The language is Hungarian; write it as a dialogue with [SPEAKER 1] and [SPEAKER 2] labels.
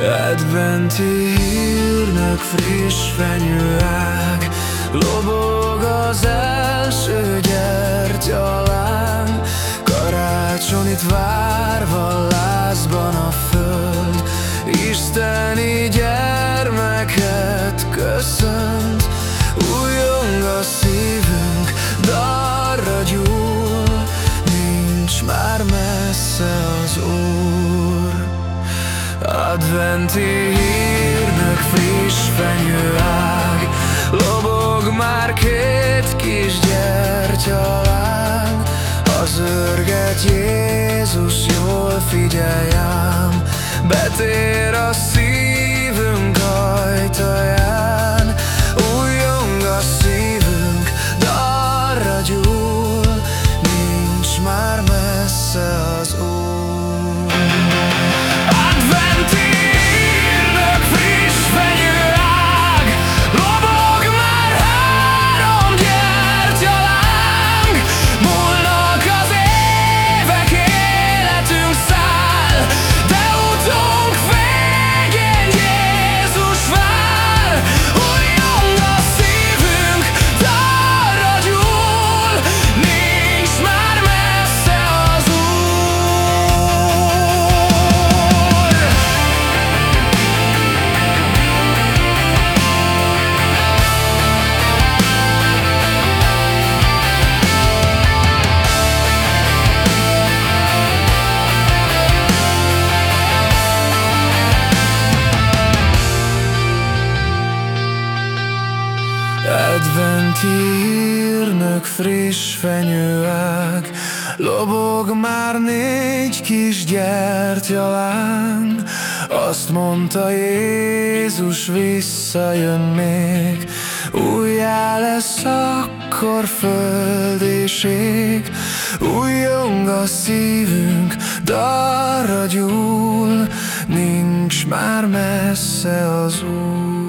[SPEAKER 1] Adventi hírnök friss fenyőág Lobog az első Adventi hírnök friss fenyőág. Lobog már két kis gyertyaláng Az örget Jézus jól figyeljem Betér a szívünk Adventi hírnök friss fenyőág Lobog már négy kis gyertyaláng Azt mondta Jézus visszajön még. Újjá lesz akkor föld és ég. Újjong a szívünk, darra gyúl. Nincs már messze az út